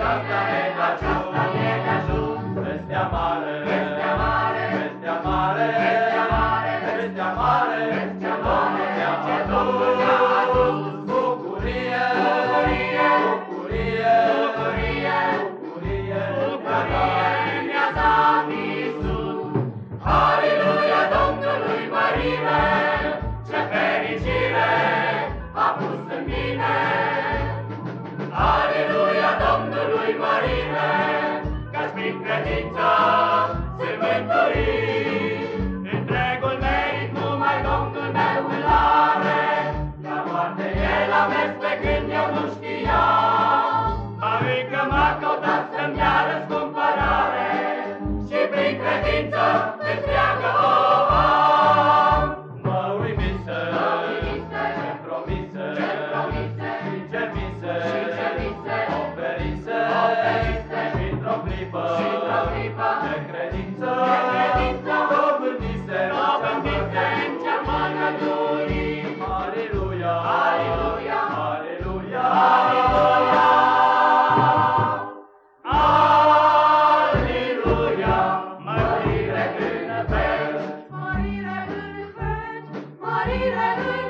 aceasta e aceasta de ajuns, vestea mare. bine, Că-ți prin credință se mântori. Întregul merit numai Domnul meu îl are, Ca moarte el amestecând eu nu știam. Ba încă mă clipă, și la clipă, necredință, necredință, dobândise, dobândise în cea mânăturii. Aleluia, aleluia, aleluia, aleluia. Aleluia, mărire în veci, mărire în veci, mărire în veci.